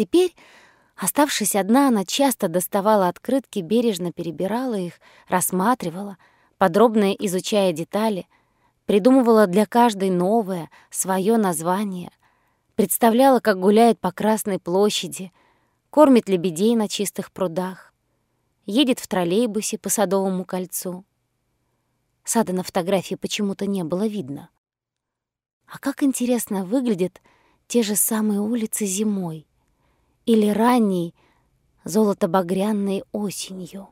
Теперь, оставшись одна, она часто доставала открытки, бережно перебирала их, рассматривала, подробно изучая детали, придумывала для каждой новое, свое название, представляла, как гуляет по Красной площади, кормит лебедей на чистых прудах, едет в троллейбусе по Садовому кольцу. Сада на фотографии почему-то не было видно. А как интересно выглядят те же самые улицы зимой или ранней золото-багряной осенью.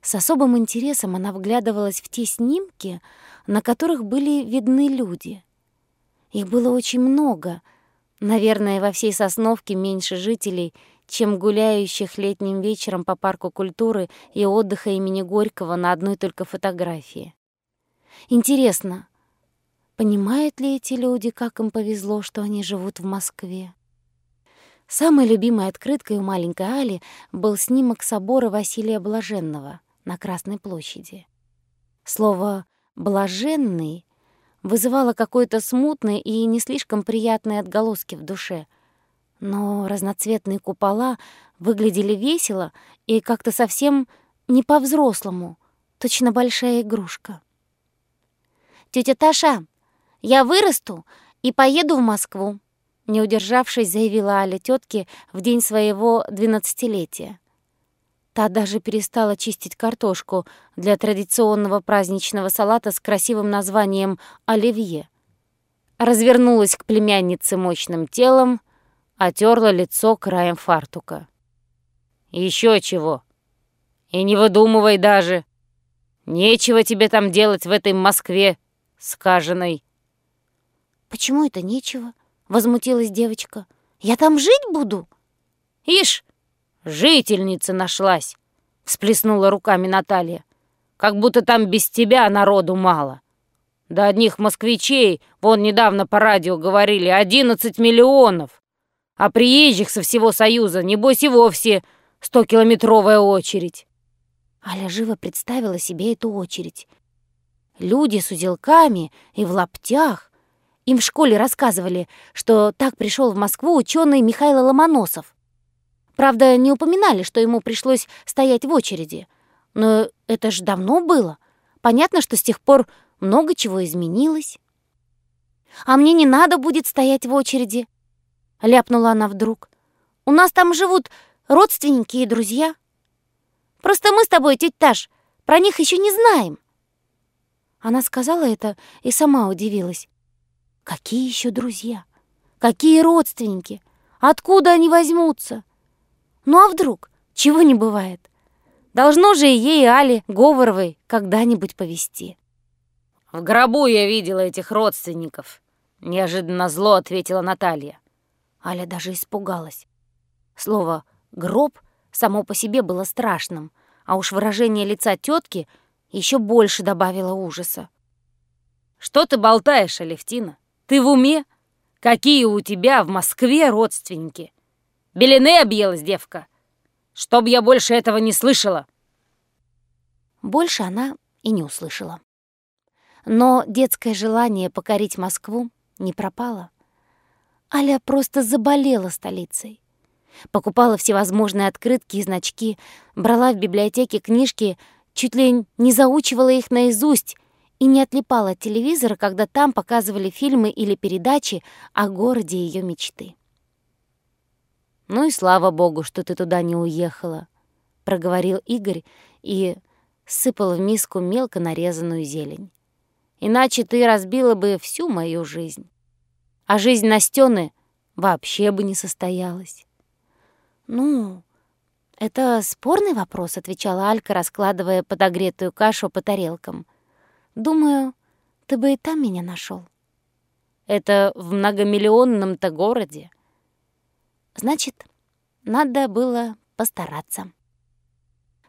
С особым интересом она вглядывалась в те снимки, на которых были видны люди. Их было очень много. Наверное, во всей Сосновке меньше жителей, чем гуляющих летним вечером по парку культуры и отдыха имени Горького на одной только фотографии. Интересно, понимают ли эти люди, как им повезло, что они живут в Москве? Самой любимой открыткой у маленькой Али был снимок собора Василия Блаженного на Красной площади. Слово «блаженный» вызывало какое-то смутное и не слишком приятные отголоски в душе. Но разноцветные купола выглядели весело и как-то совсем не по-взрослому, точно большая игрушка. «Тётя Таша, я вырасту и поеду в Москву», не удержавшись, заявила Аля тетке в день своего двенадцатилетия. Та даже перестала чистить картошку для традиционного праздничного салата с красивым названием «Оливье». Развернулась к племяннице мощным телом, отерла лицо краем фартука. Еще чего. И не выдумывай даже. Нечего тебе там делать в этой Москве, скаженной». «Почему это нечего?» — возмутилась девочка. «Я там жить буду?» «Ишь, жительница нашлась!» — всплеснула руками Наталья. «Как будто там без тебя народу мало. Да одних москвичей, вон недавно по радио говорили, одиннадцать миллионов. А приезжих со всего Союза, небось и вовсе стокилометровая очередь». Аля живо представила себе эту очередь. Люди с узелками и в лаптях, им в школе рассказывали, что так пришел в Москву ученый Михаил Ломоносов. Правда, не упоминали, что ему пришлось стоять в очереди. Но это ж давно было. Понятно, что с тех пор много чего изменилось. «А мне не надо будет стоять в очереди», — ляпнула она вдруг. «У нас там живут родственники и друзья. Просто мы с тобой, тетя Таш, про них еще не знаем». Она сказала это и сама удивилась. Какие еще друзья? Какие родственники? Откуда они возьмутся? Ну а вдруг? Чего не бывает? Должно же и ей, Али Говоровой, когда-нибудь повести. «В гробу я видела этих родственников», — неожиданно зло ответила Наталья. Аля даже испугалась. Слово «гроб» само по себе было страшным, а уж выражение лица тетки еще больше добавило ужаса. «Что ты болтаешь, Алевтина? Ты в уме? Какие у тебя в Москве родственники? Белины объелась девка. Чтоб я больше этого не слышала. Больше она и не услышала. Но детское желание покорить Москву не пропало. Аля просто заболела столицей. Покупала всевозможные открытки и значки, брала в библиотеке книжки, чуть ли не заучивала их наизусть и не отлипала от телевизора, когда там показывали фильмы или передачи о городе ее мечты. «Ну и слава богу, что ты туда не уехала», — проговорил Игорь и сыпал в миску мелко нарезанную зелень. «Иначе ты разбила бы всю мою жизнь. А жизнь Настёны вообще бы не состоялась». «Ну, это спорный вопрос», — отвечала Алька, раскладывая подогретую кашу по тарелкам. Думаю, ты бы и там меня нашел. Это в многомиллионном-то городе. Значит, надо было постараться.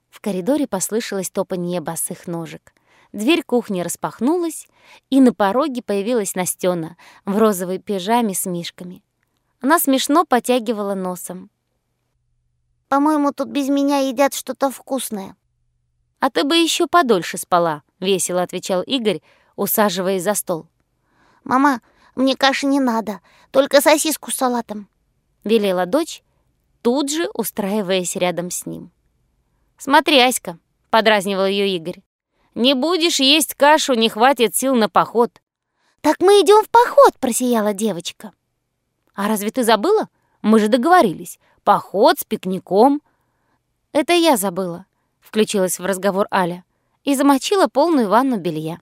В коридоре послышалось топанье босых ножек. Дверь кухни распахнулась, и на пороге появилась Настёна в розовой пижаме с мишками. Она смешно потягивала носом. «По-моему, тут без меня едят что-то вкусное». «А ты бы еще подольше спала», — весело отвечал Игорь, усаживаясь за стол. «Мама, мне каши не надо, только сосиску с салатом». — велела дочь, тут же устраиваясь рядом с ним. «Смотри, Аська», — подразнивал ее Игорь, «не будешь есть кашу, не хватит сил на поход». «Так мы идем в поход», — просияла девочка. «А разве ты забыла? Мы же договорились. Поход с пикником». «Это я забыла», — включилась в разговор Аля и замочила полную ванну белья.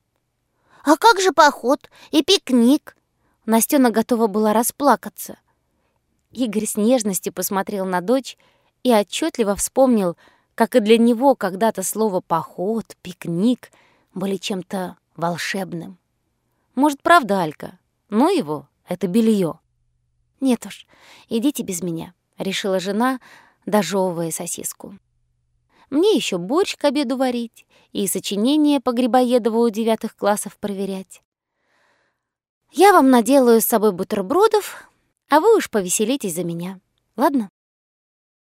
«А как же поход и пикник?» Настена готова была расплакаться. Игорь с нежностью посмотрел на дочь и отчетливо вспомнил, как и для него когда-то слово «поход», «пикник» были чем-то волшебным. Может, правда, Алька? Ну его, это белье. «Нет уж, идите без меня», — решила жена, дожевывая сосиску. «Мне еще борщ к обеду варить и сочинение по Грибоедову у девятых классов проверять. Я вам наделаю с собой бутербродов, а вы уж повеселитесь за меня, ладно?»